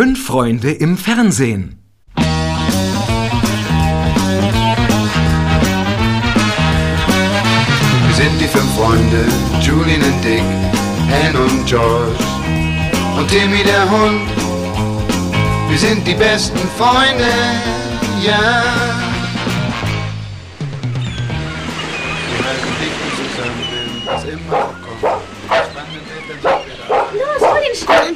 Fünf Freunde im Fernsehen. Wir sind die fünf Freunde, Julian und Dick, Anne und George und Timmy der Hund. Wir sind die besten Freunde, ja. Wir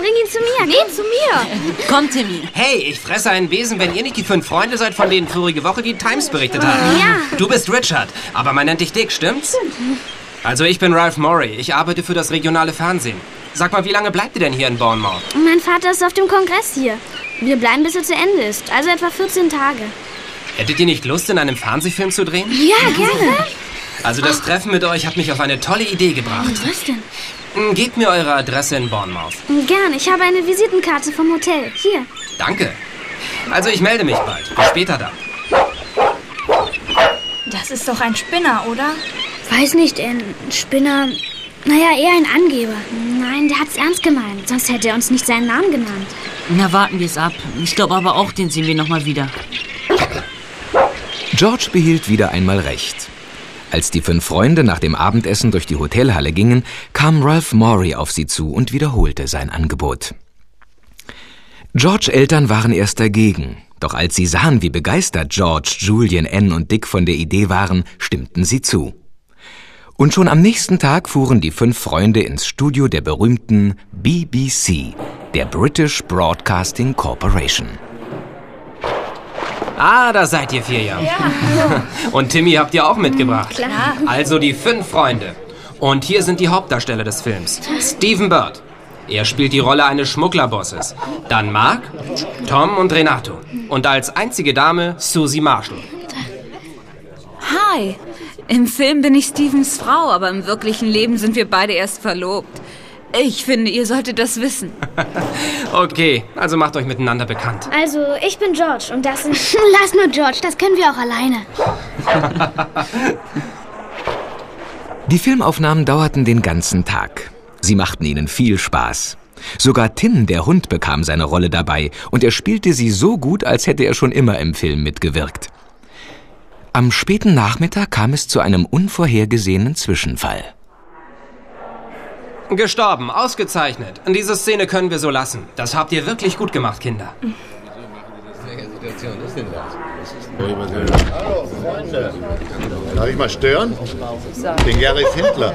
bring ihn zu mir. Geh zu mir. Komm, Timmy. Hey, ich fresse einen Besen, wenn ihr nicht die fünf Freunde seid, von denen vorige Woche die Times berichtet haben. Ja. Du bist Richard, aber man nennt dich Dick, stimmt's? Also ich bin Ralph Murray. Ich arbeite für das regionale Fernsehen. Sag mal, wie lange bleibt ihr denn hier in Bournemouth? Mein Vater ist auf dem Kongress hier. Wir bleiben, bis er zu Ende ist. Also etwa 14 Tage. Hättet ihr nicht Lust, in einem Fernsehfilm zu drehen? Ja, gerne. Also das Treffen mit euch hat mich auf eine tolle Idee gebracht. Was denn? Hm, Gebt mir eure Adresse in Bournemouth. Gern. Ich habe eine Visitenkarte vom Hotel. Hier. Danke. Also ich melde mich bald. Bis später dann. Das ist doch ein Spinner, oder? Weiß nicht, ein Spinner. Naja, eher ein Angeber. Nein, der hat's ernst gemeint. Sonst hätte er uns nicht seinen Namen genannt. Na, warten wir es ab. Ich glaube aber auch, den sehen wir noch mal wieder. George behielt wieder einmal recht. Als die fünf Freunde nach dem Abendessen durch die Hotelhalle gingen, kam Ralph Maury auf sie zu und wiederholte sein Angebot. George Eltern waren erst dagegen, doch als sie sahen, wie begeistert George, Julian, Anne und Dick von der Idee waren, stimmten sie zu. Und schon am nächsten Tag fuhren die fünf Freunde ins Studio der berühmten BBC, der British Broadcasting Corporation. Ah, da seid ihr vier ja. Und Timmy habt ihr auch mitgebracht. Klar. Also die fünf Freunde. Und hier sind die Hauptdarsteller des Films. Stephen Bird. Er spielt die Rolle eines Schmugglerbosses. Dann Mark, Tom und Renato. Und als einzige Dame Susie Marshall. Hi. Im Film bin ich Stevens Frau, aber im wirklichen Leben sind wir beide erst verlobt. Ich finde, ihr solltet das wissen. Okay, also macht euch miteinander bekannt. Also, ich bin George und das sind... Lass nur George, das können wir auch alleine. Die Filmaufnahmen dauerten den ganzen Tag. Sie machten ihnen viel Spaß. Sogar Tin, der Hund, bekam seine Rolle dabei und er spielte sie so gut, als hätte er schon immer im Film mitgewirkt. Am späten Nachmittag kam es zu einem unvorhergesehenen Zwischenfall. Gestorben, ausgezeichnet. Diese Szene können wir so lassen. Das habt ihr wirklich gut gemacht, Kinder. Darf ich mal stören? Den Gary Findler.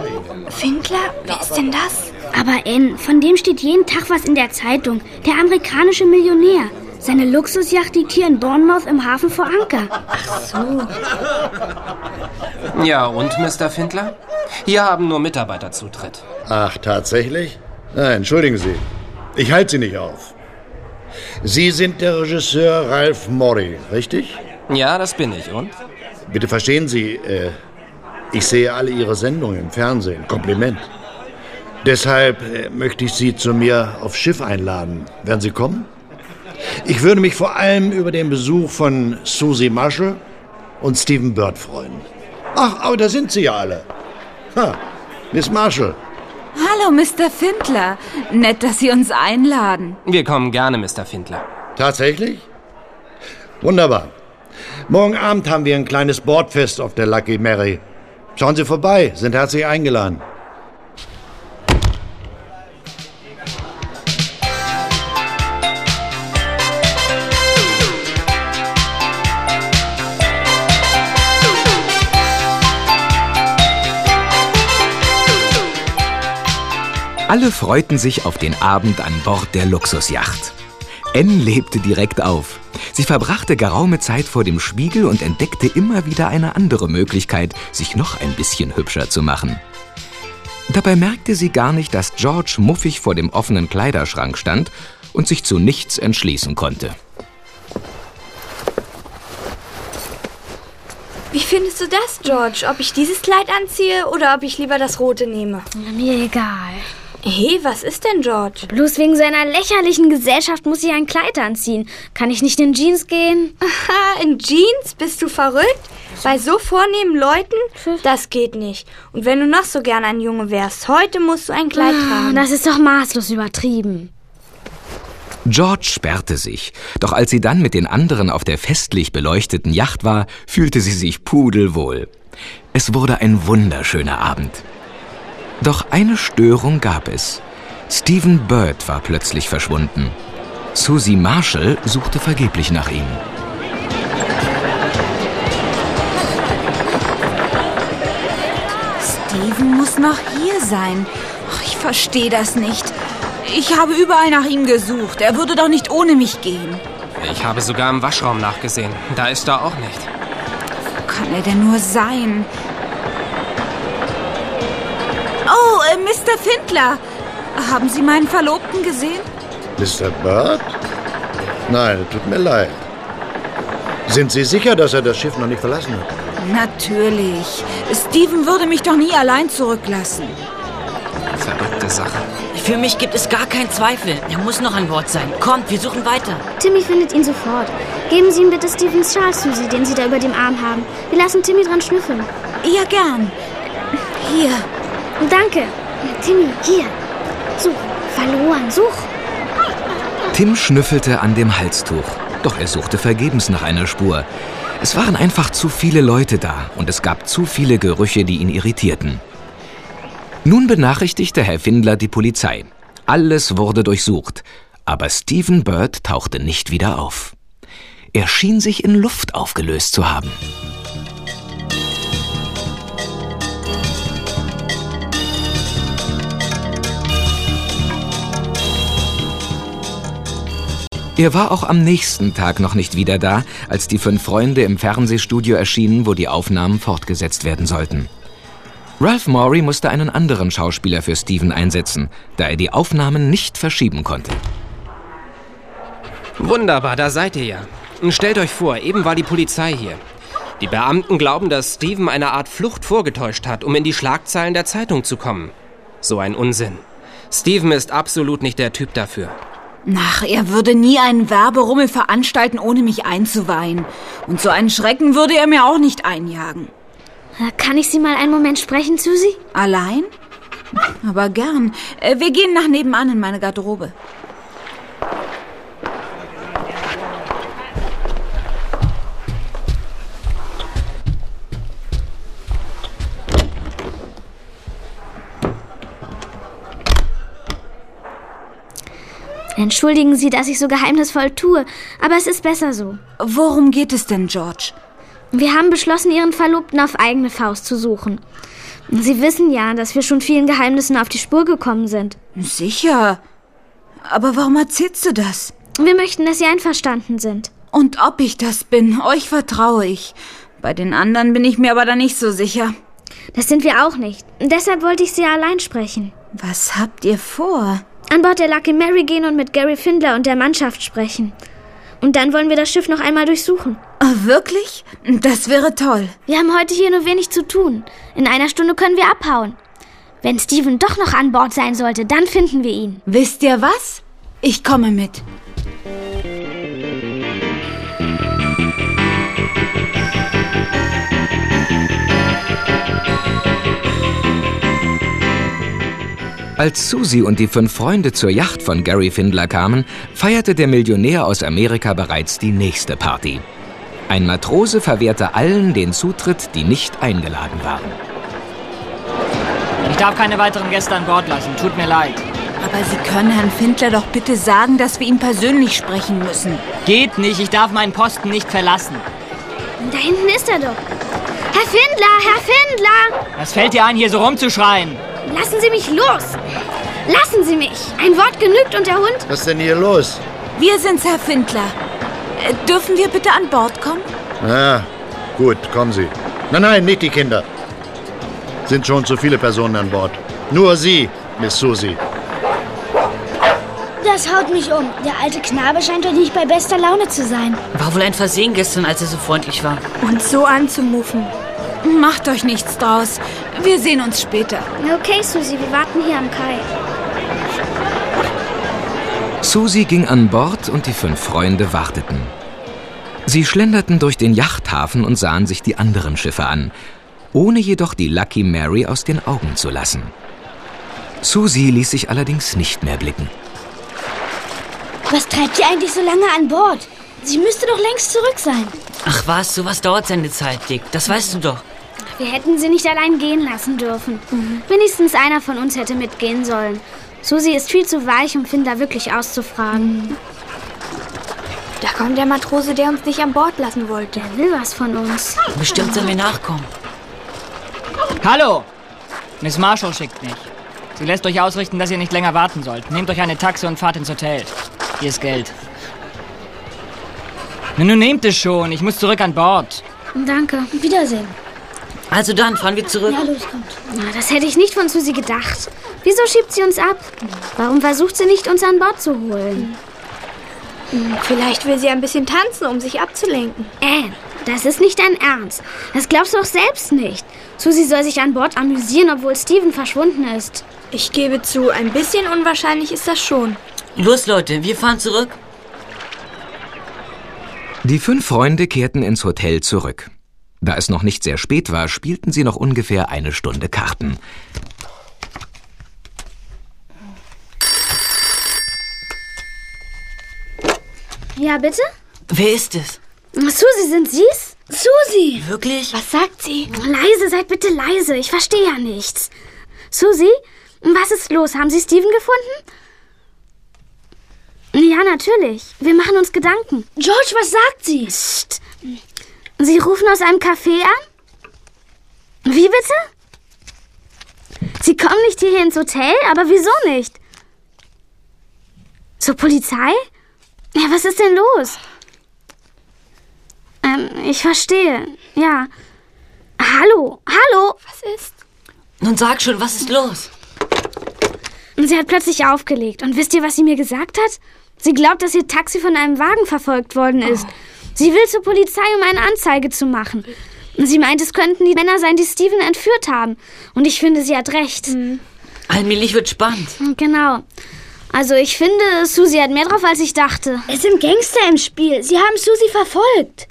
Findler? Wer ist denn das? Aber N, von dem steht jeden Tag was in der Zeitung. Der amerikanische Millionär. Seine Luxusjacht liegt hier in Bournemouth im Hafen vor Anker. Ja, und, Mr. Findler? Hier haben nur Mitarbeiter Zutritt. Ach, tatsächlich? Na, entschuldigen Sie. Ich halte Sie nicht auf. Sie sind der Regisseur Ralph Murray, richtig? Ja, das bin ich. Und? Bitte verstehen Sie, äh, ich sehe alle Ihre Sendungen im Fernsehen. Kompliment. Deshalb äh, möchte ich Sie zu mir aufs Schiff einladen. Werden Sie kommen? Ich würde mich vor allem über den Besuch von Susie Marshall und Stephen Bird freuen. Ach, aber da sind Sie ja alle. Ha, Miss Marshall. Hallo, Mr. Findler. Nett, dass Sie uns einladen. Wir kommen gerne, Mr. Findler. Tatsächlich? Wunderbar. Morgen Abend haben wir ein kleines Bordfest auf der Lucky Mary. Schauen Sie vorbei, sind herzlich eingeladen. Alle freuten sich auf den Abend an Bord der Luxusjacht. Anne lebte direkt auf. Sie verbrachte geraume Zeit vor dem Spiegel und entdeckte immer wieder eine andere Möglichkeit, sich noch ein bisschen hübscher zu machen. Dabei merkte sie gar nicht, dass George muffig vor dem offenen Kleiderschrank stand und sich zu nichts entschließen konnte. Wie findest du das, George? Ob ich dieses Kleid anziehe oder ob ich lieber das rote nehme? Mir egal. Hey, was ist denn, George? Bloß wegen seiner lächerlichen Gesellschaft muss ich ein Kleid anziehen. Kann ich nicht in Jeans gehen? Aha, in Jeans? Bist du verrückt? Bei so vornehmen Leuten? Das geht nicht. Und wenn du noch so gern ein Junge wärst, heute musst du ein Kleid Ah, tragen. Das ist doch maßlos übertrieben. George sperrte sich, doch als sie dann mit den anderen auf der festlich beleuchteten Yacht war, fühlte sie sich pudelwohl. Es wurde ein wunderschöner Abend. Doch eine Störung gab es. Stephen Bird war plötzlich verschwunden. Susie Marshall suchte vergeblich nach ihm. Steven muss noch hier sein. Ich verstehe das nicht. Ich habe überall nach ihm gesucht. Er würde doch nicht ohne mich gehen. Ich habe sogar im Waschraum nachgesehen. Da ist er auch nicht. Wo kann er denn nur sein? Oh, äh, Mr. Findler. Haben Sie meinen Verlobten gesehen? Mr. Bird? Nein, tut mir leid. Sind Sie sicher, dass er das Schiff noch nicht verlassen hat? Natürlich. Steven würde mich doch nie allein zurücklassen. Verrückte Sache. Für mich gibt es gar keinen Zweifel. Er muss noch an Bord sein. Kommt, wir suchen weiter. Timmy findet ihn sofort. Geben Sie ihm bitte Stevens Schal, Susie, den Sie da über dem Arm haben. Wir lassen Timmy dran schnüffeln. Ja, gern. Hier. Danke. Timmy, hier. Such. Verloren. Such. Tim schnüffelte an dem Halstuch, doch er suchte vergebens nach einer Spur. Es waren einfach zu viele Leute da und es gab zu viele Gerüche, die ihn irritierten. Nun benachrichtigte Herr Findler die Polizei. Alles wurde durchsucht, aber Stephen Bird tauchte nicht wieder auf. Er schien sich in Luft aufgelöst zu haben. Er war auch am nächsten Tag noch nicht wieder da, als die fünf Freunde im Fernsehstudio erschienen, wo die Aufnahmen fortgesetzt werden sollten. Ralph Maury musste einen anderen Schauspieler für Steven einsetzen, da er die Aufnahmen nicht verschieben konnte. Wunderbar, da seid ihr ja. Stellt euch vor, eben war die Polizei hier. Die Beamten glauben, dass Steven eine Art Flucht vorgetäuscht hat, um in die Schlagzeilen der Zeitung zu kommen. So ein Unsinn. Steven ist absolut nicht der Typ dafür. Ach, er würde nie einen Werberummel veranstalten, ohne mich einzuweihen. Und so einen Schrecken würde er mir auch nicht einjagen. Kann ich Sie mal einen Moment sprechen, Susie? Allein? Aber gern. Äh, Wir gehen nach nebenan in meine Garderobe. Entschuldigen Sie, dass ich so geheimnisvoll tue, aber es ist besser so. Worum geht es denn, George? Wir haben beschlossen, Ihren Verlobten auf eigene Faust zu suchen. Sie wissen ja, dass wir schon vielen Geheimnissen auf die Spur gekommen sind. Sicher. Aber warum erzählst du das? Wir möchten, dass Sie einverstanden sind. Und ob ich das bin, euch vertraue ich. Bei den anderen bin ich mir aber da nicht so sicher. Das sind wir auch nicht. Deshalb wollte ich Sie allein sprechen. Was habt ihr vor? An Bord der Lucky Mary gehen und mit Gary Findler und der Mannschaft sprechen. Und dann wollen wir das Schiff noch einmal durchsuchen. Oh, wirklich? Das wäre toll. Wir haben heute hier nur wenig zu tun. In einer Stunde können wir abhauen. Wenn Steven doch noch an Bord sein sollte, dann finden wir ihn. Wisst ihr was? Ich komme mit. Als Susie und die fünf Freunde zur Yacht von Gary Findler kamen, feierte der Millionär aus Amerika bereits die nächste Party. Ein Matrose verwehrte allen den Zutritt, die nicht eingeladen waren. Ich darf keine weiteren Gäste an Bord lassen. Tut mir leid. Aber Sie können Herrn Findler doch bitte sagen, dass wir ihm persönlich sprechen müssen. Geht nicht. Ich darf meinen Posten nicht verlassen. Da hinten ist er doch. Herr Findler, Herr Findler! Was fällt dir ein, hier so rumzuschreien? Lassen Sie mich los! Lassen Sie mich! Ein Wort genügt und der Hund? Was ist denn hier los? Wir sind's, Herr Findler. Äh, dürfen wir bitte an Bord kommen? Na, gut, kommen Sie. Nein, nein, nicht die Kinder. Sind schon zu viele Personen an Bord. Nur Sie, Miss Susie. Das haut mich um. Der alte Knabe scheint doch nicht bei bester Laune zu sein. War wohl ein Versehen gestern, als er so freundlich war. Und so anzumufen. Macht euch nichts draus. Wir sehen uns später. Okay, Susie, wir warten hier am Kai. Susie ging an Bord und die fünf Freunde warteten. Sie schlenderten durch den Yachthafen und sahen sich die anderen Schiffe an, ohne jedoch die Lucky Mary aus den Augen zu lassen. Susie ließ sich allerdings nicht mehr blicken. Was treibt sie eigentlich so lange an Bord? Sie müsste doch längst zurück sein. Ach was, sowas dauert seine Zeit, Dick. Das weißt du doch. Wir hätten sie nicht allein gehen lassen dürfen. Wenigstens einer von uns hätte mitgehen sollen. Susi ist viel zu weich, um Findler wirklich auszufragen. Da kommt der Matrose, der uns nicht an Bord lassen wollte. Der will was von uns. Bestimmt sollen wir nachkommen. Hallo! Miss Marshall schickt mich. Sie lässt euch ausrichten, dass ihr nicht länger warten sollt. Nehmt euch eine Taxe und fahrt ins Hotel. Hier ist Geld. Na, nun nehmt es schon. Ich muss zurück an Bord. Danke. Wiedersehen. Also dann, fahren wir zurück. Ja, los, kommt. Na, das hätte ich nicht von Susi gedacht. Wieso schiebt sie uns ab? Warum versucht sie nicht, uns an Bord zu holen? Vielleicht will sie ein bisschen tanzen, um sich abzulenken. Anne, das ist nicht dein Ernst. Das glaubst du auch selbst nicht. Susi soll sich an Bord amüsieren, obwohl Steven verschwunden ist. Ich gebe zu, ein bisschen unwahrscheinlich ist das schon. Los, Leute, wir fahren zurück. Die fünf Freunde kehrten ins Hotel zurück. Da es noch nicht sehr spät war, spielten sie noch ungefähr eine Stunde Karten. Ja, bitte? Wer ist es? Susi, sind Sie's? Susi! Wirklich? Was sagt sie? Leise, seid bitte leise. Ich verstehe ja nichts. Susi, was ist los? Haben Sie Steven gefunden? Ja, natürlich. Wir machen uns Gedanken. George, was sagt sie? Psst. Sie rufen aus einem Café an? Wie bitte? Sie kommen nicht hierher ins Hotel? Aber wieso nicht? Zur Polizei? Ja, was ist denn los? Ähm, ich verstehe. Ja. Hallo, hallo. Was ist? Nun sag schon, was ist los? Sie hat plötzlich aufgelegt. Und wisst ihr, was sie mir gesagt hat? Sie glaubt, dass ihr Taxi von einem Wagen verfolgt worden ist. Sie will zur Polizei, um eine Anzeige zu machen. Und sie meint, es könnten die Männer sein, die Steven entführt haben. Und ich finde, sie hat recht. Allmählich wird spannend. Genau. Also ich finde, Susi hat mehr drauf, als ich dachte. Es sind Gangster im Spiel. Sie haben Susi verfolgt.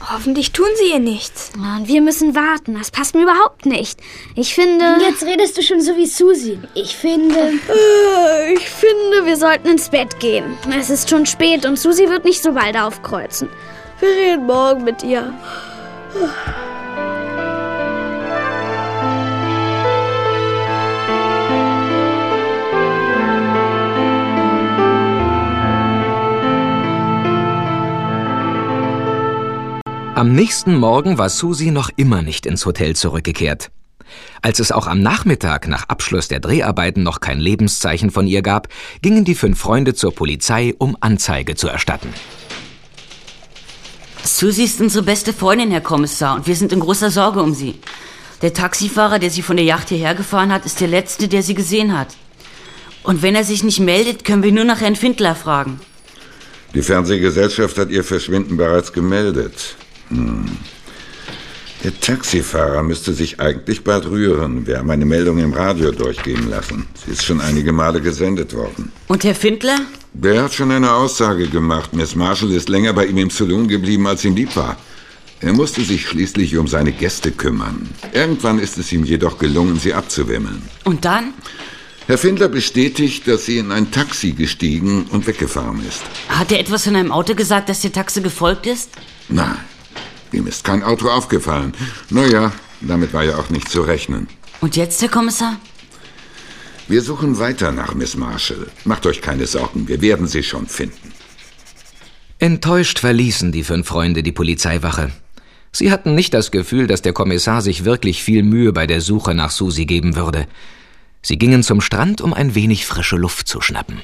Hoffentlich tun sie ihr nichts. Und wir müssen warten. Das passt mir überhaupt nicht. Ich finde... Jetzt redest du schon so wie Susi. Ich finde... Ich finde, wir sollten ins Bett gehen. Es ist schon spät und Susi wird nicht so bald aufkreuzen. Wir reden morgen mit ihr. Am nächsten Morgen war Susi noch immer nicht ins Hotel zurückgekehrt. Als es auch am Nachmittag nach Abschluss der Dreharbeiten noch kein Lebenszeichen von ihr gab, gingen die fünf Freunde zur Polizei, um Anzeige zu erstatten. Susi ist unsere beste Freundin, Herr Kommissar, und wir sind in großer Sorge um sie. Der Taxifahrer, der sie von der Yacht hierher gefahren hat, ist der Letzte, der sie gesehen hat. Und wenn er sich nicht meldet, können wir nur nach Herrn Findler fragen. Die Fernsehgesellschaft hat ihr Verschwinden bereits gemeldet. Hm. Der Taxifahrer müsste sich eigentlich bald rühren. Wir haben eine Meldung im Radio durchgehen lassen. Sie ist schon einige Male gesendet worden. Und Herr Findler? Der hat schon eine Aussage gemacht. Miss Marshall ist länger bei ihm im Saloon geblieben, als ihm lieb war. Er musste sich schließlich um seine Gäste kümmern. Irgendwann ist es ihm jedoch gelungen, sie abzuwimmeln. Und dann? Herr Findler bestätigt, dass sie in ein Taxi gestiegen und weggefahren ist. Hat er etwas von einem Auto gesagt, das der Taxe gefolgt ist? Nein, ihm ist kein Auto aufgefallen. Naja, damit war ja auch nicht zu rechnen. Und jetzt, Herr Kommissar? Wir suchen weiter nach Miss Marshall. Macht euch keine Sorgen, wir werden sie schon finden. Enttäuscht verließen die fünf Freunde die Polizeiwache. Sie hatten nicht das Gefühl, dass der Kommissar sich wirklich viel Mühe bei der Suche nach Susi geben würde. Sie gingen zum Strand, um ein wenig frische Luft zu schnappen.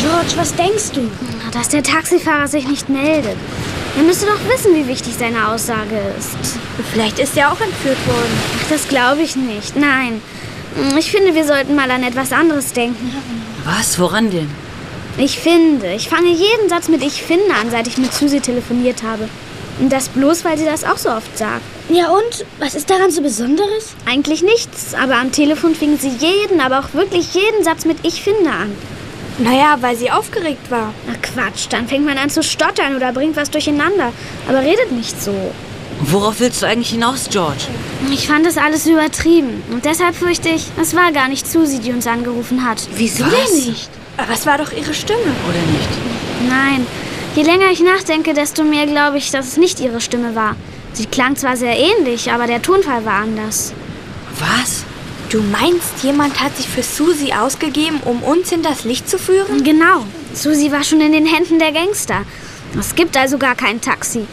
George, was denkst du? Dass der Taxifahrer sich nicht meldet. Er müsste doch wissen, wie wichtig seine Aussage ist. Vielleicht ist er auch entführt worden. Ach, das glaube ich nicht. Nein. Ich finde, wir sollten mal an etwas anderes denken. Was? Woran denn? Ich finde. Ich fange jeden Satz mit Ich finde an, seit ich mit Susi telefoniert habe. Und das bloß, weil sie das auch so oft sagt. Ja und? Was ist daran so Besonderes? Eigentlich nichts, aber am Telefon fing sie jeden, aber auch wirklich jeden Satz mit Ich finde an. Naja, weil sie aufgeregt war. Na Quatsch, dann fängt man an zu stottern oder bringt was durcheinander. Aber redet nicht so. Worauf willst du eigentlich hinaus, George? Ich fand das alles übertrieben. Und deshalb fürchte ich, es war gar nicht Susi, die uns angerufen hat. Wieso Was? denn nicht? Aber es war doch ihre Stimme. Oder nicht? Nein. Je länger ich nachdenke, desto mehr glaube ich, dass es nicht ihre Stimme war. Sie klang zwar sehr ähnlich, aber der Tonfall war anders. Was? Du meinst, jemand hat sich für Susi ausgegeben, um uns hinters Licht zu führen? Genau. Susi war schon in den Händen der Gangster. Es gibt also gar kein Taxi.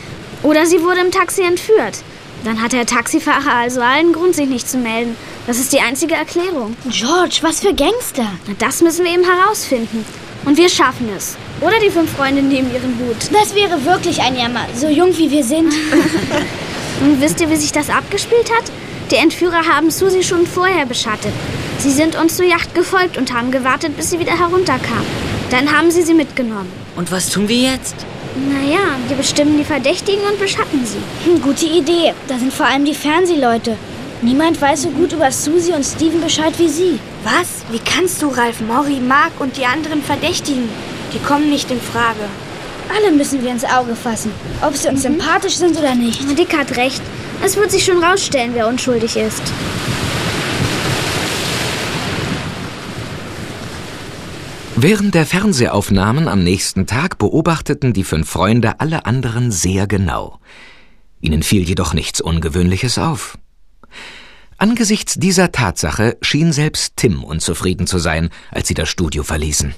Oder sie wurde im Taxi entführt. Dann hat der Taxifahrer also allen Grund, sich nicht zu melden. Das ist die einzige Erklärung. George, was für Gangster? Na, Das müssen wir eben herausfinden. Und wir schaffen es. Oder die fünf Freunde nehmen ihren Hut. Das wäre wirklich ein Jammer, so jung wie wir sind. Und wisst ihr, wie sich das abgespielt hat? Die Entführer haben Susi schon vorher beschattet. Sie sind uns zur Yacht gefolgt und haben gewartet, bis sie wieder herunterkam. Dann haben sie sie mitgenommen. Und was tun wir jetzt? Naja, wir bestimmen die Verdächtigen und beschatten sie. Hm, gute Idee. Da sind vor allem die Fernsehleute. Niemand weiß so gut über Susi und Steven Bescheid wie sie. Was? Wie kannst du Ralf, Mori, Mark und die anderen verdächtigen? Die kommen nicht in Frage. Alle müssen wir ins Auge fassen, ob sie uns sympathisch sind oder nicht. Dick hat recht. Es wird sich schon rausstellen, wer unschuldig ist. Während der Fernsehaufnahmen am nächsten Tag beobachteten die fünf Freunde alle anderen sehr genau. Ihnen fiel jedoch nichts Ungewöhnliches auf. Angesichts dieser Tatsache schien selbst Tim unzufrieden zu sein, als sie das Studio verließen.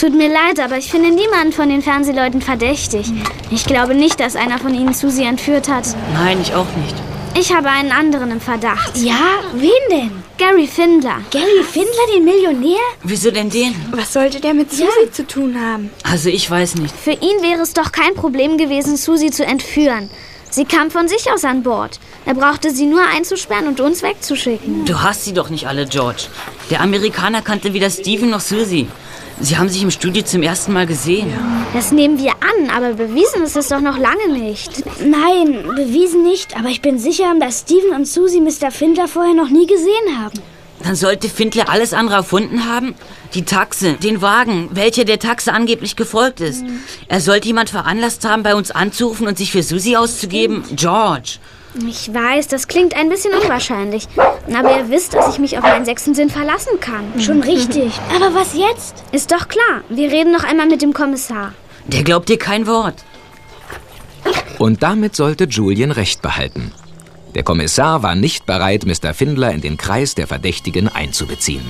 Tut mir leid, aber ich finde niemanden von den Fernsehleuten verdächtig. Ich glaube nicht, dass einer von ihnen Susi entführt hat. Nein, ich auch nicht. Ich habe einen anderen im Verdacht. Ja, wen denn? Gary Findler. Gary Findler, den Millionär? Wieso denn den? Was sollte der mit Susi zu tun haben? Also ich weiß nicht. Für ihn wäre es doch kein Problem gewesen, Susi zu entführen. Sie kam von sich aus an Bord. Er brauchte sie nur einzusperren und uns wegzuschicken. Du hast sie doch nicht alle, George. Der Amerikaner kannte weder Steven noch Susie. Sie haben sich im Studio zum ersten Mal gesehen. Das nehmen wir an, aber bewiesen ist es doch noch lange nicht. Nein, bewiesen nicht, aber ich bin sicher, dass Steven und Susi Mr. Findler vorher noch nie gesehen haben. Dann sollte Findler alles andere erfunden haben? Die Taxe, den Wagen, welcher der Taxe angeblich gefolgt ist. Er sollte jemand veranlasst haben, bei uns anzurufen und sich für Susi auszugeben. George. Ich weiß, das klingt ein bisschen unwahrscheinlich. Aber ihr wisst, dass ich mich auf meinen sechsten Sinn verlassen kann. Schon richtig. Aber was jetzt? Ist doch klar. Wir reden noch einmal mit dem Kommissar. Der glaubt dir kein Wort. Und damit sollte Julian recht behalten. Der Kommissar war nicht bereit, Mr. Findler in den Kreis der Verdächtigen einzubeziehen.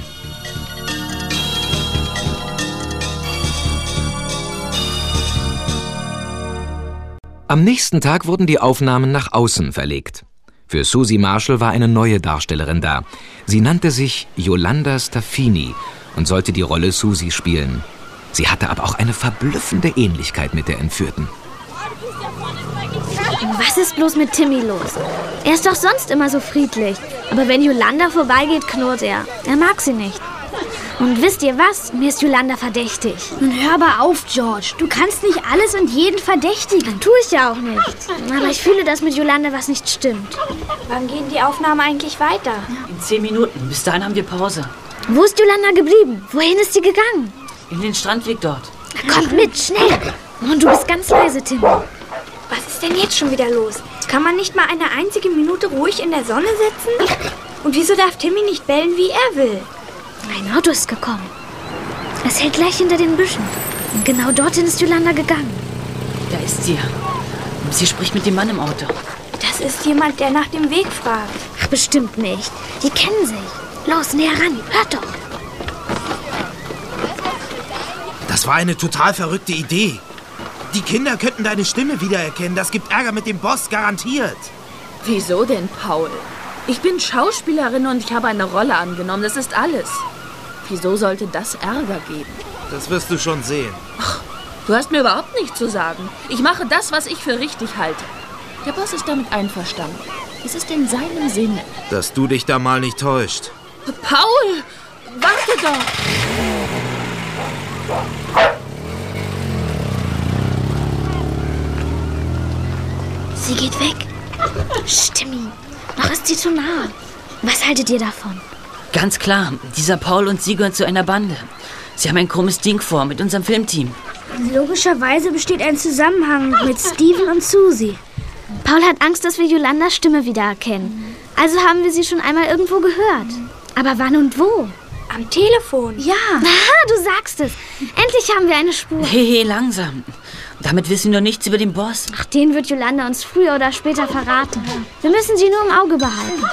Am nächsten Tag wurden die Aufnahmen nach außen verlegt. Für Susie Marshall war eine neue Darstellerin da. Sie nannte sich Yolanda Staffini und sollte die Rolle Susie spielen. Sie hatte aber auch eine verblüffende Ähnlichkeit mit der Entführten. Was ist bloß mit Timmy los? Er ist doch sonst immer so friedlich. Aber wenn Yolanda vorbeigeht, knurrt er. Er mag sie nicht. Und wisst ihr was? Mir ist Yolanda verdächtig. Nun hör aber auf, George. Du kannst nicht alles und jeden verdächtigen. Tue ich ja auch nicht. Aber ich fühle, dass mit Yolanda was nicht stimmt. Wann gehen die Aufnahmen eigentlich weiter? In zehn Minuten. Bis dahin haben wir Pause. Wo ist Yolanda geblieben? Wohin ist sie gegangen? In den Strandweg dort. Na, kommt mit, schnell. Und du bist ganz leise, Timmy. Was ist denn jetzt schon wieder los? Kann man nicht mal eine einzige Minute ruhig in der Sonne sitzen? Und wieso darf Timmy nicht bellen, wie er will? Ein Auto ist gekommen. Es hält gleich hinter den Büschen. Und genau dorthin ist Yolanda gegangen. Da ist sie. Sie spricht mit dem Mann im Auto. Das ist jemand, der nach dem Weg fragt. Ach, bestimmt nicht. Die kennen sich. Los, näher ran. Hört doch. Das war eine total verrückte Idee. Die Kinder könnten deine Stimme wiedererkennen. Das gibt Ärger mit dem Boss, garantiert. Wieso denn, Paul? Ich bin Schauspielerin und ich habe eine Rolle angenommen. Das ist alles. Wieso sollte das Ärger geben? Das wirst du schon sehen. Du hast mir überhaupt nichts zu sagen. Ich mache das, was ich für richtig halte. Der Boss ist damit einverstanden. Es ist in seinem Sinne. Dass du dich da mal nicht täuscht. Paul! Warte doch! Sie geht weg. Stimmi. Noch ist sie zu nah. Was haltet ihr davon? Ganz klar, dieser Paul und sie gehören zu einer Bande. Sie haben ein krummes Ding vor mit unserem Filmteam. Logischerweise besteht ein Zusammenhang mit Steven und Susie. Paul hat Angst, dass wir Jolandas Stimme wiedererkennen. Also haben wir sie schon einmal irgendwo gehört. Aber wann und wo? Am Telefon. Ja. Aha, du sagst es. Endlich haben wir eine Spur. Hey, langsam. Damit wissen wir noch nichts über den Boss. Ach, den wird Jolanda uns früher oder später verraten. Wir müssen sie nur im Auge behalten.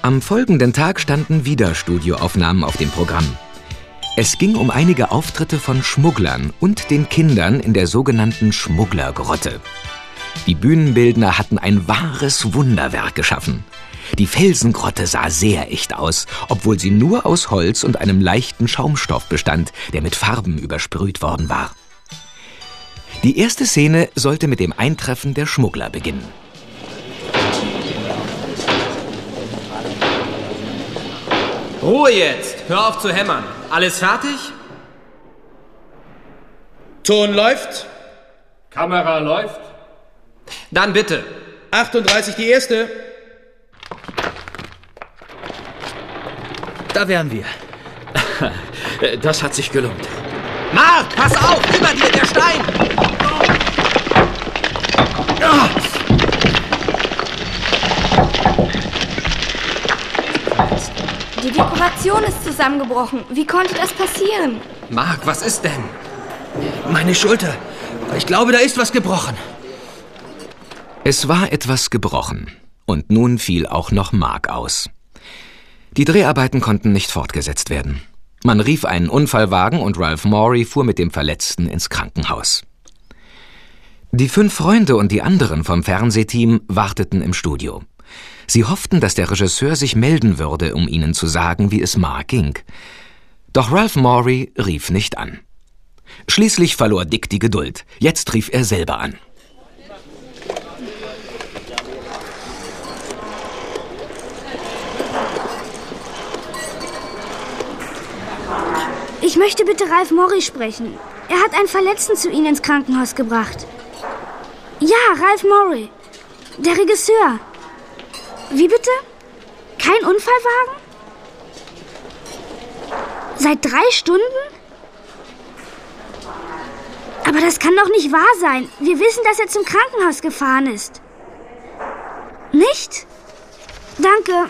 Am folgenden Tag standen wieder Studioaufnahmen auf dem Programm. Es ging um einige Auftritte von Schmugglern und den Kindern in der sogenannten Schmugglergrotte. Die Bühnenbildner hatten ein wahres Wunderwerk geschaffen. Die Felsengrotte sah sehr echt aus, obwohl sie nur aus Holz und einem leichten Schaumstoff bestand, der mit Farben übersprüht worden war. Die erste Szene sollte mit dem Eintreffen der Schmuggler beginnen. Ruhe jetzt! Hör auf zu hämmern. Alles fertig? Ton läuft. Kamera läuft. Dann bitte. 38 die erste. Da wären wir. Das hat sich gelohnt. Mark, pass auf! Über dir, der Stein! Die Dekoration ist zusammengebrochen. Wie konnte das passieren? Mark, was ist denn? Meine Schulter. Ich glaube, da ist was gebrochen. Es war etwas gebrochen. Und nun fiel auch noch Mark aus. Die Dreharbeiten konnten nicht fortgesetzt werden. Man rief einen Unfallwagen und Ralph Morey fuhr mit dem Verletzten ins Krankenhaus. Die fünf Freunde und die anderen vom Fernsehteam warteten im Studio. Sie hofften, dass der Regisseur sich melden würde, um ihnen zu sagen, wie es Mark ging. Doch Ralph Morey rief nicht an. Schließlich verlor Dick die Geduld. Jetzt rief er selber an. Ich möchte bitte Ralf Morri sprechen. Er hat einen Verletzten zu Ihnen ins Krankenhaus gebracht. Ja, Ralf Morri. Der Regisseur. Wie bitte? Kein Unfallwagen? Seit drei Stunden? Aber das kann doch nicht wahr sein. Wir wissen, dass er zum Krankenhaus gefahren ist. Nicht? Danke.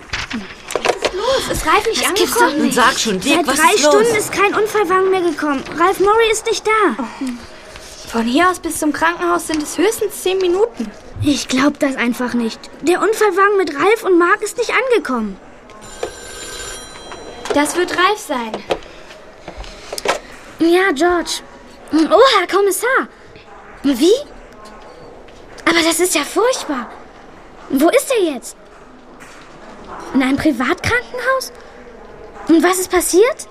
Los, ist Ralf nicht Das angekommen? nicht. Sag schon, Dick, Seit was drei ist Stunden los? ist kein Unfallwagen mehr gekommen. Ralf Morri ist nicht da. Von hier aus bis zum Krankenhaus sind es höchstens zehn Minuten. Ich glaube das einfach nicht. Der Unfallwagen mit Ralf und Mark ist nicht angekommen. Das wird Ralf sein. Ja, George. Oh, Herr Kommissar. Wie? Aber das ist ja furchtbar. Wo ist er jetzt? In einem Privatkrankenhaus? Und was ist passiert?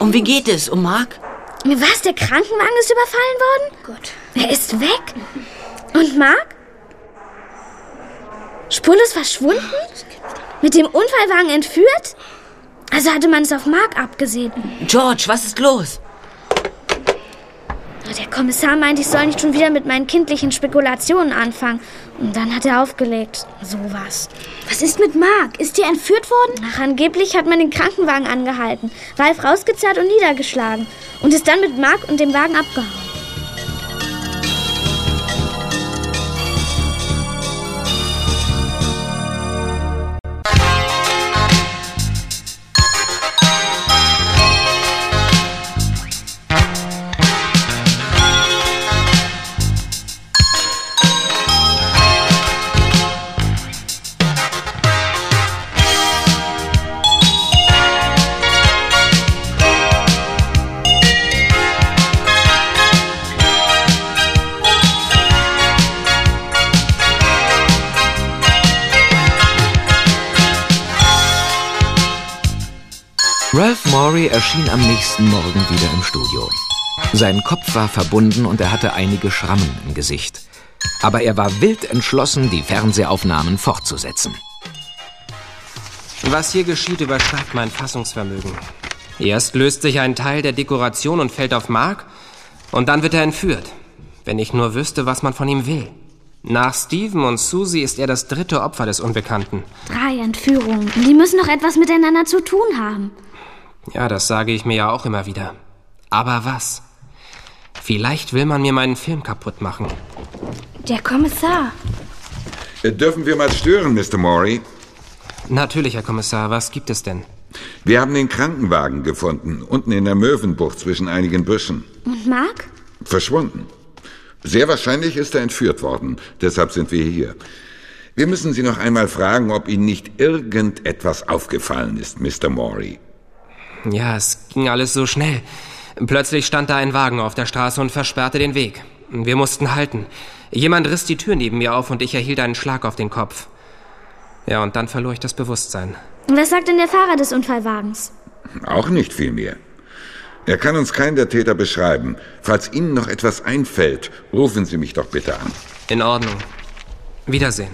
Und wie geht es? Um Mark? Was, der Krankenwagen ist überfallen worden? Gut. Er ist weg? Und Mark? Spurlos verschwunden? Mit dem Unfallwagen entführt? Also hatte man es auf Mark abgesehen. George, was ist los? Der Kommissar meint, ich soll nicht schon wieder mit meinen kindlichen Spekulationen anfangen. Und dann hat er aufgelegt. Sowas. Was ist mit Mark? Ist er entführt worden? Ach, angeblich hat man den Krankenwagen angehalten, Ralf rausgezerrt und niedergeschlagen. Und ist dann mit Mark und dem Wagen abgehauen. Sein Kopf war verbunden und er hatte einige Schrammen im Gesicht. Aber er war wild entschlossen, die Fernsehaufnahmen fortzusetzen. Was hier geschieht, übersteigt mein Fassungsvermögen. Erst löst sich ein Teil der Dekoration und fällt auf Mark, und dann wird er entführt. Wenn ich nur wüsste, was man von ihm will. Nach Steven und Susie ist er das dritte Opfer des Unbekannten. Drei Entführungen. Die müssen doch etwas miteinander zu tun haben. Ja, das sage ich mir ja auch immer wieder. Aber was? Vielleicht will man mir meinen Film kaputt machen. Der Kommissar. Äh, Dürfen wir mal stören, Mr. Maury? Natürlich, Herr Kommissar. Was gibt es denn? Wir haben den Krankenwagen gefunden, unten in der Möwenbucht zwischen einigen Büschen. Und Mark? Verschwunden. Sehr wahrscheinlich ist er entführt worden. Deshalb sind wir hier. Wir müssen Sie noch einmal fragen, ob Ihnen nicht irgendetwas aufgefallen ist, Mr. Maury. Ja, es ging alles so schnell. Plötzlich stand da ein Wagen auf der Straße und versperrte den Weg. Wir mussten halten. Jemand riss die Tür neben mir auf und ich erhielt einen Schlag auf den Kopf. Ja, und dann verlor ich das Bewusstsein. Was sagt denn der Fahrer des Unfallwagens? Auch nicht viel mehr. Er kann uns keinen der Täter beschreiben. Falls Ihnen noch etwas einfällt, rufen Sie mich doch bitte an. In Ordnung. Wiedersehen.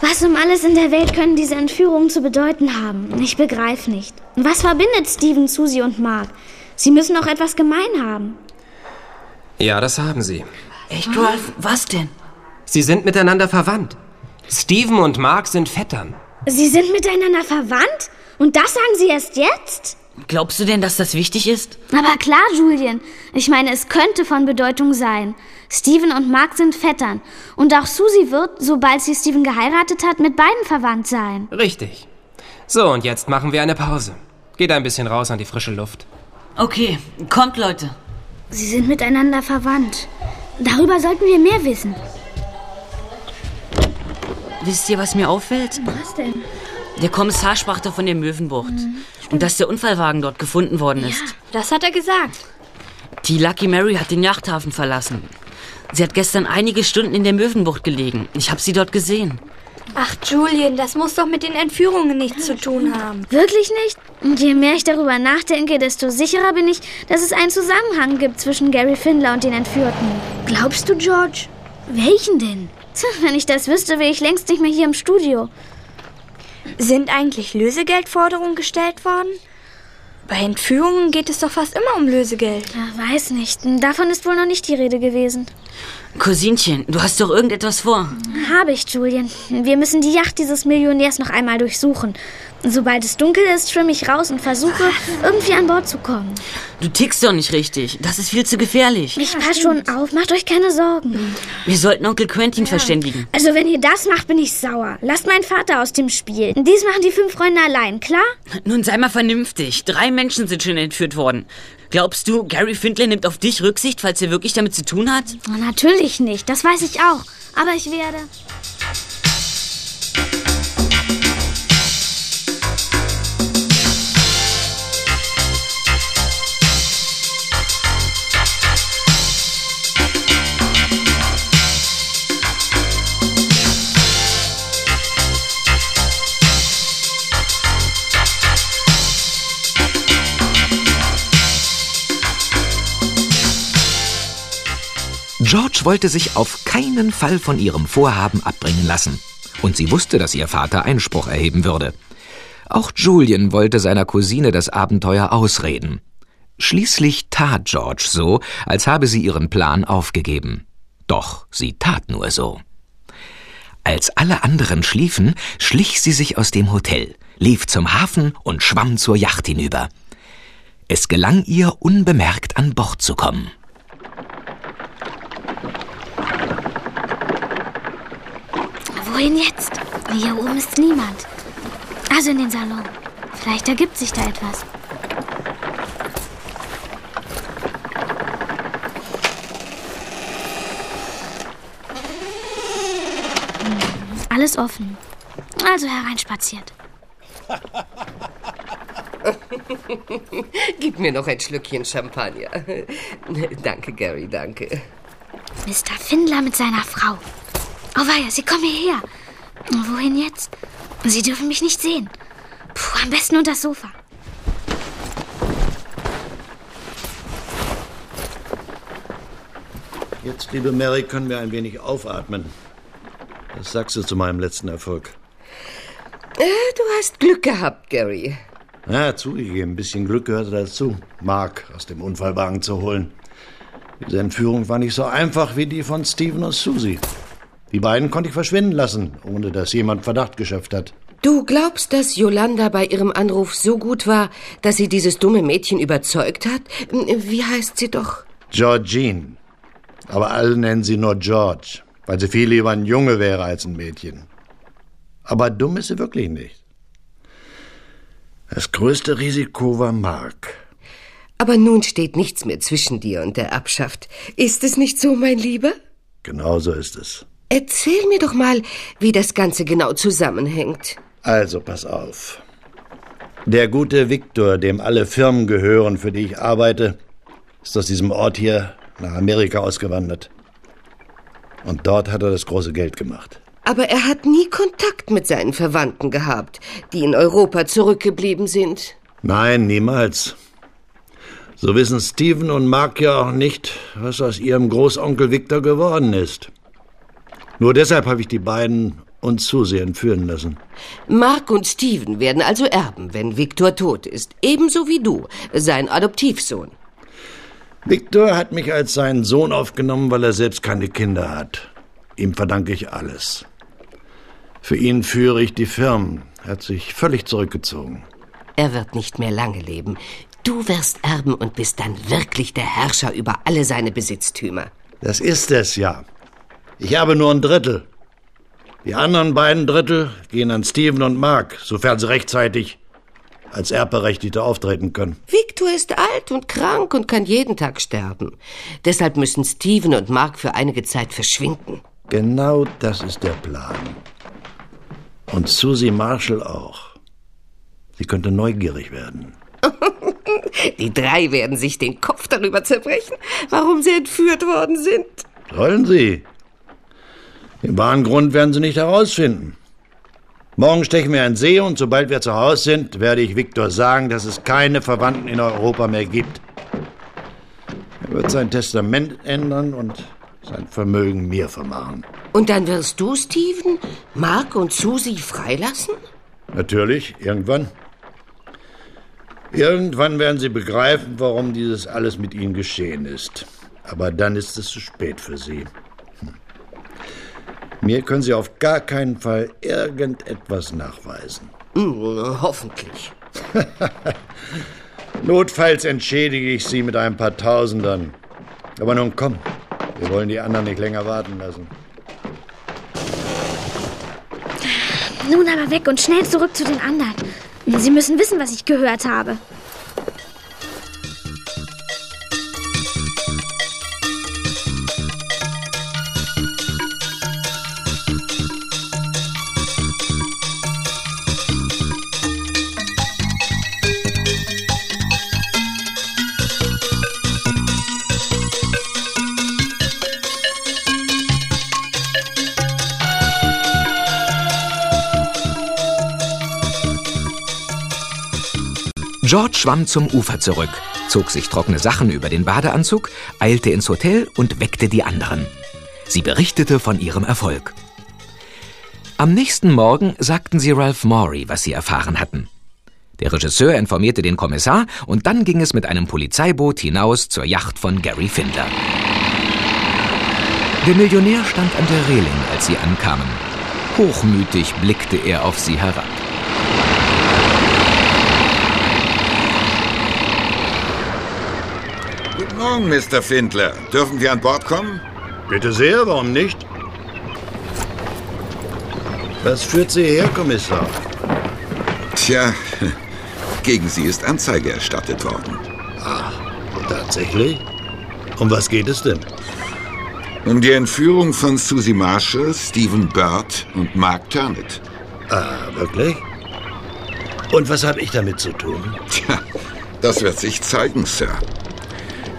Was um alles in der Welt können diese Entführungen zu bedeuten haben? Ich begreife nicht. Was verbindet Steven, Susie und Mark? Sie müssen auch etwas gemein haben. Ja, das haben sie. Echt, Ralph? Was denn? Sie sind miteinander verwandt. Steven und Mark sind Vettern. Sie sind miteinander verwandt? Und das sagen Sie erst jetzt? Glaubst du denn, dass das wichtig ist? Aber klar, Julian. Ich meine, es könnte von Bedeutung sein. Steven und Mark sind Vettern. Und auch Susie wird, sobald sie Steven geheiratet hat, mit beiden verwandt sein. Richtig. So, und jetzt machen wir eine Pause. Geht ein bisschen raus an die frische Luft. Okay, kommt, Leute. Sie sind miteinander verwandt. Darüber sollten wir mehr wissen. Wisst ihr, was mir auffällt? Was denn? Der Kommissar sprach da von der Möwenbucht. und dass der Unfallwagen dort gefunden worden ist. Das hat er gesagt. Die Lucky Mary hat den Yachthafen verlassen. Sie hat gestern einige Stunden in der Möwenbucht gelegen. Ich habe sie dort gesehen. Ach, Julian, das muss doch mit den Entführungen nichts zu tun haben. Wirklich nicht? Und je mehr ich darüber nachdenke, desto sicherer bin ich, dass es einen Zusammenhang gibt zwischen Gary Findler und den Entführten. Glaubst du, George? Welchen denn? Tja, wenn ich das wüsste, wäre ich längst nicht mehr hier im Studio. Sind eigentlich Lösegeldforderungen gestellt worden? Bei Entführungen geht es doch fast immer um Lösegeld. Ja, weiß nicht. Davon ist wohl noch nicht die Rede gewesen. Cousinchen, du hast doch irgendetwas vor. Habe ich, Julian. Wir müssen die Yacht dieses Millionärs noch einmal durchsuchen. Sobald es dunkel ist, schwimme ich raus und versuche, irgendwie an Bord zu kommen. Du tickst doch nicht richtig. Das ist viel zu gefährlich. Ich pass schon auf, macht euch keine Sorgen. Wir sollten Onkel Quentin verständigen. Also, wenn ihr das macht, bin ich sauer. Lasst meinen Vater aus dem Spiel. Dies machen die fünf Freunde allein, klar? Nun sei mal vernünftig. Drei Menschen sind schon entführt worden. Glaubst du, Gary Findlay nimmt auf dich Rücksicht, falls er wirklich damit zu tun hat? Natürlich nicht, das weiß ich auch. Aber ich werde. George wollte sich auf keinen Fall von ihrem Vorhaben abbringen lassen. Und sie wusste, dass ihr Vater Einspruch erheben würde. Auch Julian wollte seiner Cousine das Abenteuer ausreden. Schließlich tat George so, als habe sie ihren Plan aufgegeben. Doch sie tat nur so. Als alle anderen schliefen, schlich sie sich aus dem Hotel, lief zum Hafen und schwamm zur Yacht hinüber. Es gelang ihr, unbemerkt an Bord zu kommen. Wohin jetzt? Hier oben ist niemand. Also in den Salon. Vielleicht ergibt sich da etwas. Hm, Alles offen. Also hereinspaziert. Gib mir noch ein Schlückchen Champagner. Danke, Gary, danke. Mr. Findler mit seiner Frau. Oh weia, sie kommen hierher. Wohin jetzt? Sie dürfen mich nicht sehen. Puh, am besten unter das Sofa. Jetzt, liebe Mary, können wir ein wenig aufatmen. Was sagst du zu meinem letzten Erfolg? Äh, Du hast Glück gehabt, Gary. Ja, zugegeben, ein bisschen Glück gehörte dazu, Mark aus dem Unfallwagen zu holen. Diese Entführung war nicht so einfach wie die von Stephen und Susie. Die beiden konnte ich verschwinden lassen, ohne dass jemand Verdacht geschöpft hat. Du glaubst, dass Yolanda bei ihrem Anruf so gut war, dass sie dieses dumme Mädchen überzeugt hat? Wie heißt sie doch? Georgine. Aber alle nennen sie nur George, weil sie viel lieber ein Junge wäre als ein Mädchen. Aber dumm ist sie wirklich nicht. Das größte Risiko war Mark. Aber nun steht nichts mehr zwischen dir und der Erbschaft. Ist es nicht so, mein Lieber? Genau so ist es. Erzähl mir doch mal, wie das Ganze genau zusammenhängt. Also, pass auf. Der gute Viktor, dem alle Firmen gehören, für die ich arbeite, ist aus diesem Ort hier nach Amerika ausgewandert. Und dort hat er das große Geld gemacht. Aber er hat nie Kontakt mit seinen Verwandten gehabt, die in Europa zurückgeblieben sind. Nein, niemals. So wissen Steven und Mark ja auch nicht, was aus ihrem Großonkel Victor geworden ist. Nur deshalb habe ich die beiden uns zusehen führen lassen. Mark und Steven werden also erben, wenn Victor tot ist, ebenso wie du, sein Adoptivsohn. Victor hat mich als seinen Sohn aufgenommen, weil er selbst keine Kinder hat. Ihm verdanke ich alles. Für ihn führe ich die Firmen. Er hat sich völlig zurückgezogen. Er wird nicht mehr lange leben. Du wirst erben und bist dann wirklich der Herrscher über alle seine Besitztümer. Das ist es ja. Ich habe nur ein Drittel. Die anderen beiden Drittel gehen an Steven und Mark, sofern sie rechtzeitig als Erbberechtigte auftreten können. Victor ist alt und krank und kann jeden Tag sterben. Deshalb müssen Steven und Mark für einige Zeit verschwinden. Genau das ist der Plan. Und Susie Marshall auch. Sie könnte neugierig werden. Die drei werden sich den Kopf darüber zerbrechen, warum sie entführt worden sind. Sollen sie? Den wahren Grund werden sie nicht herausfinden. Morgen stechen wir in See und sobald wir zu Hause sind, werde ich Viktor sagen, dass es keine Verwandten in Europa mehr gibt. Er wird sein Testament ändern und sein Vermögen mir vermachen. Und dann wirst du, Steven, Mark und Susie freilassen? Natürlich, irgendwann. Irgendwann werden sie begreifen, warum dieses alles mit ihnen geschehen ist. Aber dann ist es zu spät für sie. Mir können sie auf gar keinen Fall irgendetwas nachweisen. Hm, hoffentlich. Notfalls entschädige ich sie mit ein paar Tausendern. Aber nun komm, wir wollen die anderen nicht länger warten lassen. Nun aber weg und schnell zurück zu den anderen. Sie müssen wissen, was ich gehört habe. Schwamm zum Ufer zurück, zog sich trockene Sachen über den Badeanzug, eilte ins Hotel und weckte die anderen. Sie berichtete von ihrem Erfolg. Am nächsten Morgen sagten sie Ralph Maury, was sie erfahren hatten. Der Regisseur informierte den Kommissar und dann ging es mit einem Polizeiboot hinaus zur Yacht von Gary Findler. Der Millionär stand an der Reling, als sie ankamen. Hochmütig blickte er auf sie herab. Morgen, Mr. Findler. Dürfen wir an Bord kommen? Bitte sehr, warum nicht? Was führt Sie her, Kommissar? Tja, gegen Sie ist Anzeige erstattet worden. Ach, tatsächlich? Um was geht es denn? Um die Entführung von Susie Marshall, Stephen Bird und Mark Turnett. Ah, wirklich? Und was habe ich damit zu tun? Tja, das wird sich zeigen, Sir.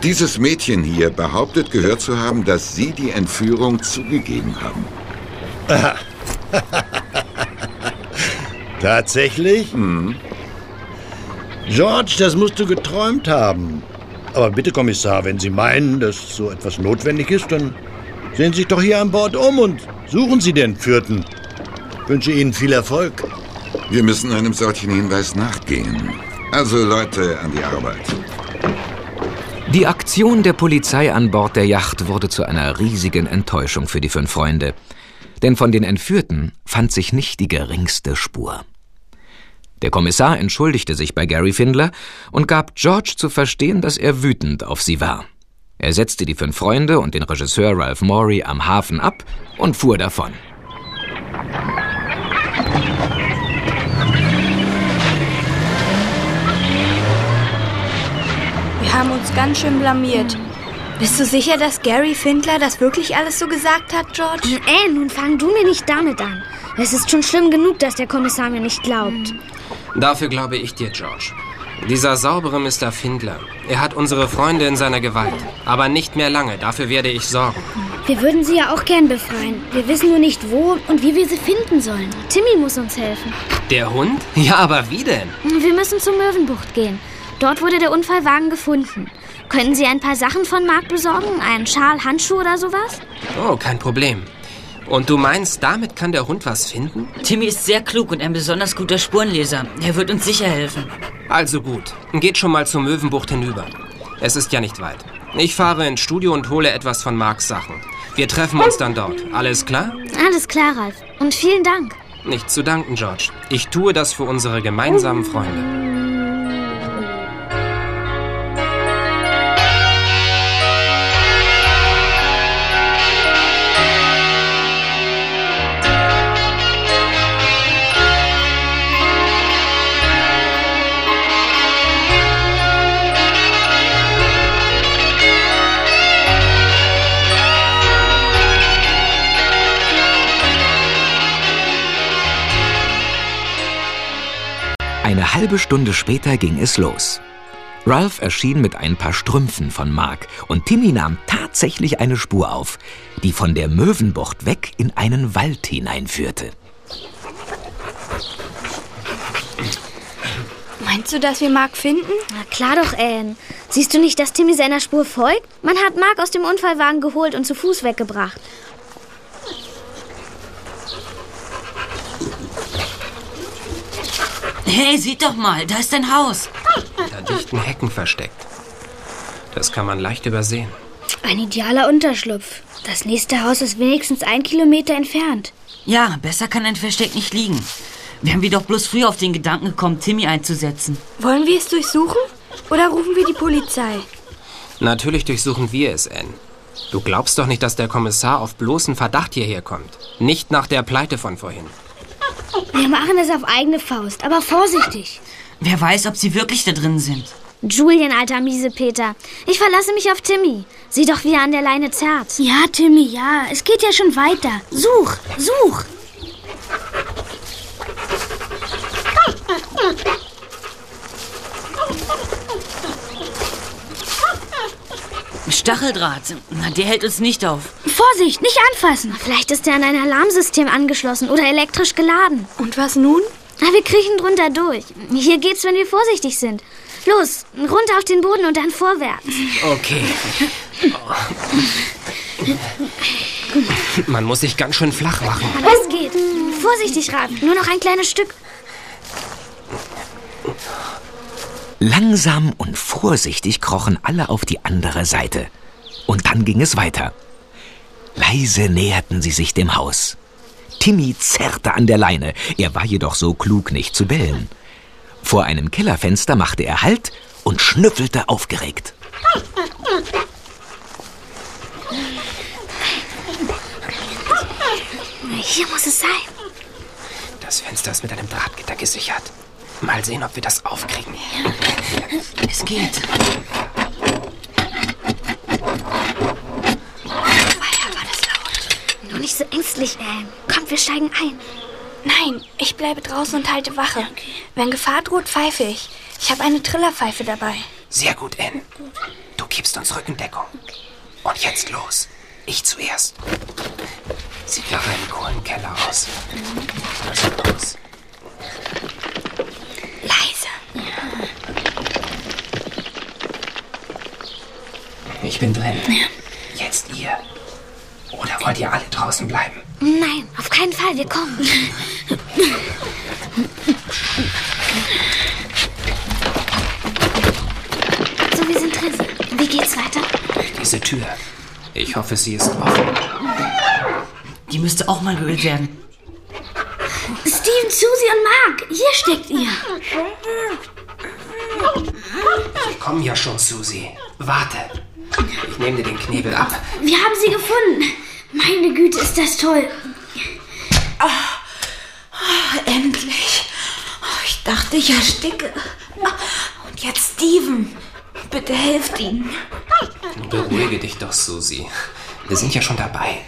Dieses Mädchen hier behauptet gehört zu haben, dass Sie die Entführung zugegeben haben. Tatsächlich? Mhm. George, das musst du geträumt haben. Aber bitte, Kommissar, wenn Sie meinen, dass so etwas notwendig ist, dann sehen Sie sich doch hier an Bord um und suchen Sie den Vierten. Ich wünsche Ihnen viel Erfolg. Wir müssen einem solchen Hinweis nachgehen. Also Leute, an die Arbeit. Die Aktion der Polizei an Bord der Yacht wurde zu einer riesigen Enttäuschung für die fünf Freunde. denn von den Entführten fand sich nicht die geringste Spur. Der Kommissar entschuldigte sich bei Gary Findler und gab George zu verstehen, dass er wütend auf sie war. Er setzte die fünf Freunde und den Regisseur Ralph Morey am Hafen ab und fuhr davon. Wir haben uns ganz schön blamiert. Bist du sicher, dass Gary Findler das wirklich alles so gesagt hat, George? Äh, nun fang du mir nicht damit an. Es ist schon schlimm genug, dass der Kommissar mir nicht glaubt. Dafür glaube ich dir, George. Dieser saubere Mr. Findler. Er hat unsere Freunde in seiner Gewalt. Aber nicht mehr lange. Dafür werde ich sorgen. Wir würden sie ja auch gern befreien. Wir wissen nur nicht, wo und wie wir sie finden sollen. Timmy muss uns helfen. Der Hund? Ja, aber wie denn? Wir müssen zur Möwenbucht gehen. Dort wurde der Unfallwagen gefunden. Können Sie ein paar Sachen von Mark besorgen? Einen Schal, Handschuhe oder sowas? Oh, kein Problem. Und du meinst, damit kann der Hund was finden? Timmy ist sehr klug und ein besonders guter Spurenleser. Er wird uns sicher helfen. Also gut. Geht schon mal zur Möwenbucht hinüber. Es ist ja nicht weit. Ich fahre ins Studio und hole etwas von Marks Sachen. Wir treffen uns dann dort. Alles klar? Alles klar, Ralf. Und vielen Dank. Nicht zu danken, George. Ich tue das für unsere gemeinsamen Freunde. Halbe Stunde später ging es los. Ralph erschien mit ein paar Strümpfen von Mark und Timmy nahm tatsächlich eine Spur auf, die von der Möwenbucht weg in einen Wald hineinführte. Meinst du, dass wir Mark finden? Na klar doch, Anne. Siehst du nicht, dass Timmy seiner Spur folgt? Man hat Mark aus dem Unfallwagen geholt und zu Fuß weggebracht. Hey, seht doch mal, da ist ein Haus. Da dichten Hecken versteckt. Das kann man leicht übersehen. Ein idealer Unterschlupf. Das nächste Haus ist wenigstens ein Kilometer entfernt. Ja, besser kann ein Versteck nicht liegen. Wären wir doch bloß früh auf den Gedanken gekommen, Timmy einzusetzen. Wollen wir es durchsuchen? Oder rufen wir die Polizei? Natürlich durchsuchen wir es, Anne. Du glaubst doch nicht, dass der Kommissar auf bloßen Verdacht hierher kommt. Nicht nach der Pleite von vorhin. Wir machen es auf eigene Faust, aber vorsichtig. Wer weiß, ob sie wirklich da drin sind. Julian, alter Miesepeter. Ich verlasse mich auf Timmy. Sieh doch, wie er an der Leine zerrt. Ja, Timmy, ja. Es geht ja schon weiter. Such, such. Stacheldraht. Na, der hält uns nicht auf. Vorsicht, nicht anfassen. Vielleicht ist er an ein Alarmsystem angeschlossen oder elektrisch geladen. Und was nun? Na, wir kriechen drunter durch. Hier geht's, wenn wir vorsichtig sind. Los, runter auf den Boden und dann vorwärts. Okay. Man muss sich ganz schön flach machen. Aber es geht. Vorsichtig, Ralf. Nur noch ein kleines Stück. Langsam und vorsichtig krochen alle auf die andere Seite. Und dann ging es weiter. Leise näherten sie sich dem Haus. Timmy zerrte an der Leine, er war jedoch so klug, nicht zu bellen. Vor einem Kellerfenster machte er Halt und schnüffelte aufgeregt. Hier muss es sein. Das Fenster ist mit einem Drahtgitter gesichert. Mal sehen, ob wir das aufkriegen. Es geht. Nur nicht so ängstlich, Anne. Kommt, wir steigen ein. Nein, ich bleibe draußen und halte Wache. Wenn Gefahr droht, pfeife ich. Ich habe eine Trillerpfeife dabei. Sehr gut, Anne. Du gibst uns Rückendeckung. Und jetzt los. Ich zuerst. Sieht nach einem Kohlenkeller aus. Also los. Leise. Ich bin drin. Jetzt ihr. Oder wollt ihr alle draußen bleiben? Nein, auf keinen Fall. Wir kommen. So, wir sind drin. Wie geht's weiter? Diese Tür. Ich hoffe, sie ist offen. Die müsste auch mal geölt werden. Steven, Susie und Mark, hier steckt ihr. Komm ja schon, Susi. Warte. Ich nehme dir den Knebel ab. Wir haben sie gefunden. Meine Güte, ist das toll. Oh, endlich. Oh, ich dachte, ich ersticke. Oh, und jetzt Steven. Bitte helft ihm. Beruhige dich doch, Susi. Wir sind ja schon dabei.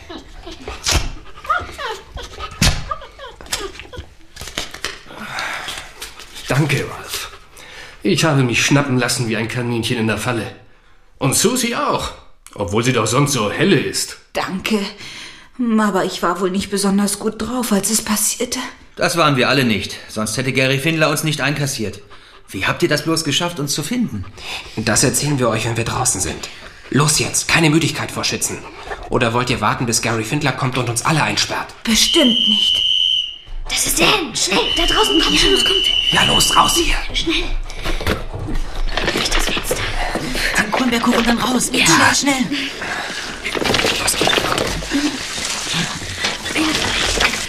Danke, Ralph. Ich habe mich schnappen lassen wie ein Kaninchen in der Falle. Und Susie auch, obwohl sie doch sonst so helle ist. Danke. Aber ich war wohl nicht besonders gut drauf, als es passierte. Das waren wir alle nicht, sonst hätte Gary Findler uns nicht einkassiert. Wie habt ihr das bloß geschafft, uns zu finden? Das erzählen wir euch, wenn wir draußen sind. Los jetzt, keine Müdigkeit vor Schützen. Oder wollt ihr warten, bis Gary Findler kommt und uns alle einsperrt? Bestimmt nicht. Das ist Dan. Schnell, da draußen kommt schon, es kommt. Ja, los, raus hier. Schnell. Fenster. Dann Kohlenberg hoch und dann raus. Ja. Schnell, schnell.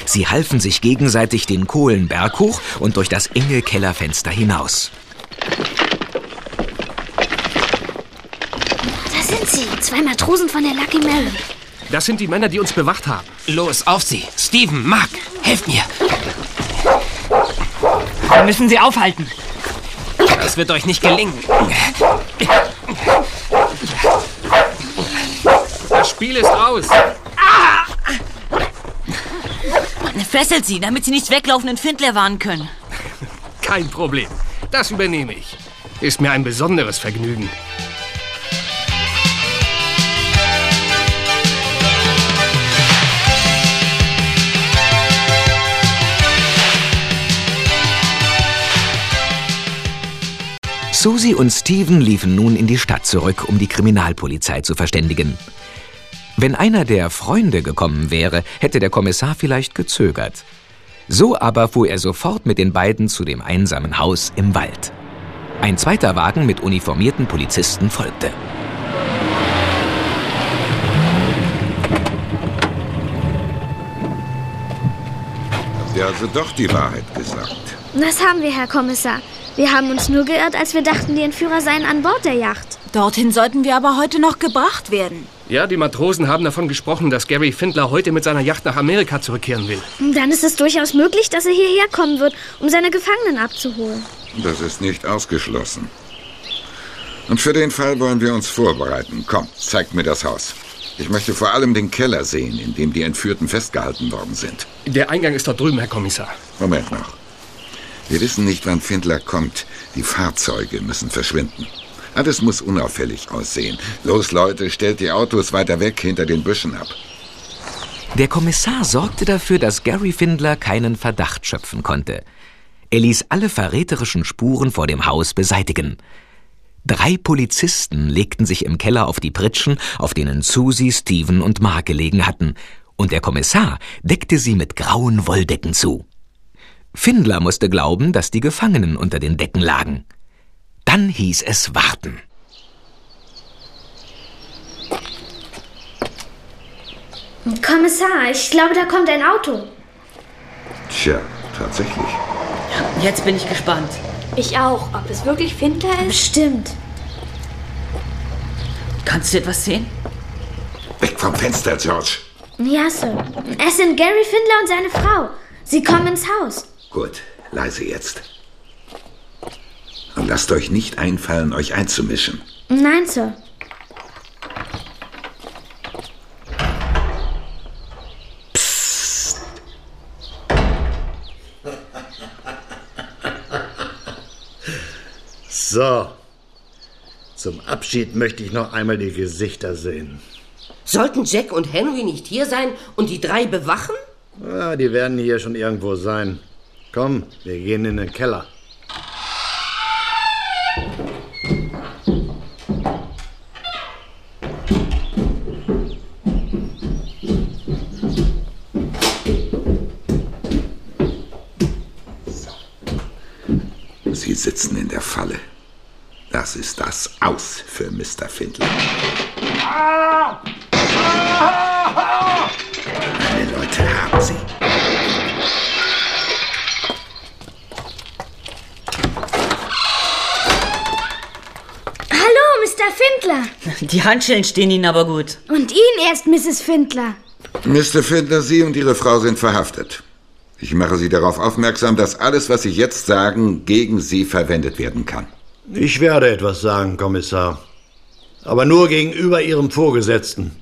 Sie halfen sich gegenseitig den Kohlenberg hoch und durch das enge Kellerfenster hinaus. Da sind sie. Zwei Matrosen von der Lucky Mary. Das sind die Männer, die uns bewacht haben. Los, auf sie. Steven, Mark, helft mir. Wir müssen sie aufhalten. Das wird euch nicht gelingen. Das Spiel ist aus. Fesselt sie, damit sie nicht weglaufen und Findler warnen können. Kein Problem. Das übernehme ich. Ist mir ein besonderes Vergnügen. Susie und Steven liefen nun in die Stadt zurück, um die Kriminalpolizei zu verständigen. Wenn einer der Freunde gekommen wäre, hätte der Kommissar vielleicht gezögert. So aber fuhr er sofort mit den beiden zu dem einsamen Haus im Wald. Ein zweiter Wagen mit uniformierten Polizisten folgte. Ihr also doch die Wahrheit gesagt? Das haben wir, Herr Kommissar. Wir haben uns nur geirrt, als wir dachten, die Entführer seien an Bord der Yacht. Dorthin sollten wir aber heute noch gebracht werden. Ja, die Matrosen haben davon gesprochen, dass Gary Findler heute mit seiner Yacht nach Amerika zurückkehren will. Dann ist es durchaus möglich, dass er hierher kommen wird, um seine Gefangenen abzuholen. Das ist nicht ausgeschlossen. Und für den Fall wollen wir uns vorbereiten. Komm, zeigt mir das Haus. Ich möchte vor allem den Keller sehen, in dem die Entführten festgehalten worden sind. Der Eingang ist dort drüben, Herr Kommissar. Moment noch. Wir wissen nicht, wann Findler kommt. Die Fahrzeuge müssen verschwinden. Alles muss unauffällig aussehen. Los, Leute, stellt die Autos weiter weg hinter den Büschen ab. Der Kommissar sorgte dafür, dass Gary Findler keinen Verdacht schöpfen konnte. Er ließ alle verräterischen Spuren vor dem Haus beseitigen. Drei Polizisten legten sich im Keller auf die Pritschen, auf denen Susie, Steven und Mark gelegen hatten, und der Kommissar deckte sie mit grauen Wolldecken zu. Findler musste glauben, dass die Gefangenen unter den Decken lagen. Dann hieß es warten. Kommissar, ich glaube, da kommt ein Auto. Tja, tatsächlich. Jetzt bin ich gespannt. Ich auch. Ob es wirklich Findler ist? Bestimmt. Kannst du etwas sehen? Weg vom Fenster, George. Ja, Sir. Es sind Gary Findler und seine Frau. Sie kommen ins Haus. Gut, leise jetzt. Und lasst euch nicht einfallen, euch einzumischen. Nein, Sir. So. Zum Abschied möchte ich noch einmal die Gesichter sehen. Sollten Jack und Henry nicht hier sein und die drei bewachen? Ja, die werden hier schon irgendwo sein. Komm, wir gehen in den Keller. Sie sitzen in der Falle. Das ist das Aus für Mr. Findler. Meine Leute, Die Handschellen stehen Ihnen aber gut. Und Ihnen erst, Mrs. Findler. Mr. Findler, Sie und Ihre Frau sind verhaftet. Ich mache Sie darauf aufmerksam, dass alles, was Sie jetzt sagen, gegen Sie verwendet werden kann. Ich werde etwas sagen, Kommissar. Aber nur gegenüber Ihrem Vorgesetzten.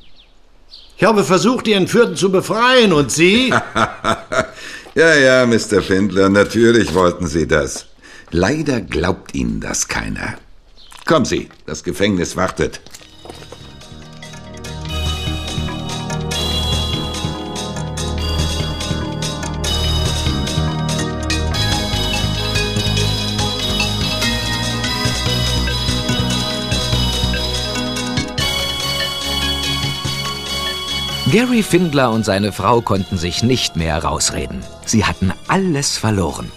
Ich habe versucht, die Entführten zu befreien und Sie? ja, ja, Mr. Findler, natürlich wollten Sie das. Leider glaubt Ihnen das keiner. Kommen Sie, das Gefängnis wartet. Gary Findler und seine Frau konnten sich nicht mehr rausreden. Sie hatten alles verloren.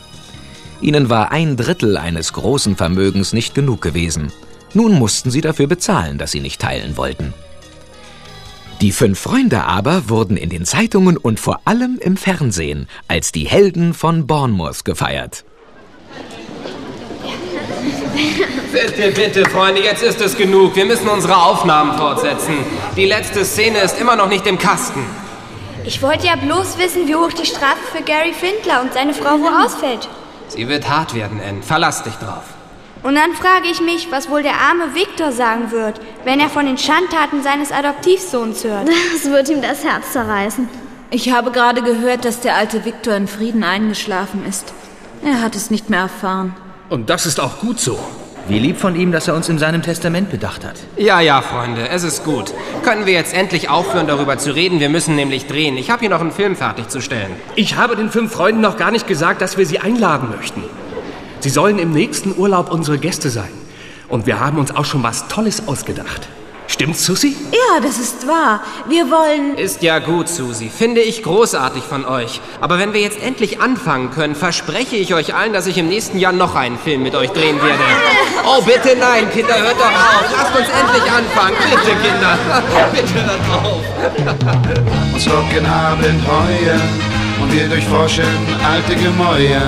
Ihnen war ein Drittel eines großen Vermögens nicht genug gewesen. Nun mussten sie dafür bezahlen, dass sie nicht teilen wollten. Die fünf Freunde aber wurden in den Zeitungen und vor allem im Fernsehen als die Helden von Bournemouth gefeiert. Bitte, bitte, Freunde, jetzt ist es genug. Wir müssen unsere Aufnahmen fortsetzen. Die letzte Szene ist immer noch nicht im Kasten. Ich wollte ja bloß wissen, wie hoch die Strafe für Gary Findler und seine Frau wo ausfällt. Sie wird hart werden, Ann. Verlass dich drauf. Und dann frage ich mich, was wohl der arme Victor sagen wird, wenn er von den Schandtaten seines Adoptivsohns hört. Das wird ihm das Herz zerreißen. Ich habe gerade gehört, dass der alte Victor in Frieden eingeschlafen ist. Er hat es nicht mehr erfahren. Und das ist auch gut so. Wie lieb von ihm, dass er uns in seinem Testament bedacht hat. Ja, ja, Freunde, es ist gut. Können wir jetzt endlich aufhören, darüber zu reden? Wir müssen nämlich drehen. Ich habe hier noch einen Film fertigzustellen. Ich habe den fünf Freunden noch gar nicht gesagt, dass wir sie einladen möchten. Sie sollen im nächsten Urlaub unsere Gäste sein. Und wir haben uns auch schon was Tolles ausgedacht. Stimmt's, Susi? Ja, das ist wahr. Wir wollen. Ist ja gut, Susi. Finde ich großartig von euch. Aber wenn wir jetzt endlich anfangen können, verspreche ich euch allen, dass ich im nächsten Jahr noch einen Film mit euch drehen werde. Oh, bitte nein, Kinder, hört doch auf. Lasst uns endlich anfangen. Bitte, Kinder. bitte hört auf. Uns locken Abenteuer und wir durchforschen alte Gemäuer.